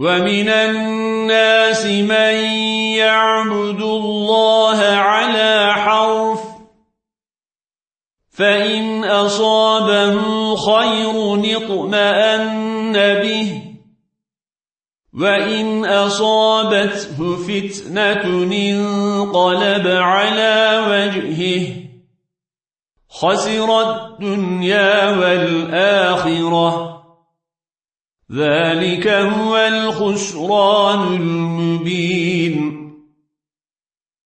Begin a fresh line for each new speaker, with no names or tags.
ومن الناس من يعبد الله على حرف فإن أصابه خير اطمأن به وإن أصابته فتنة انقلب على وجهه خسر الدنيا والآخرة ذلك هو الخسران المبين.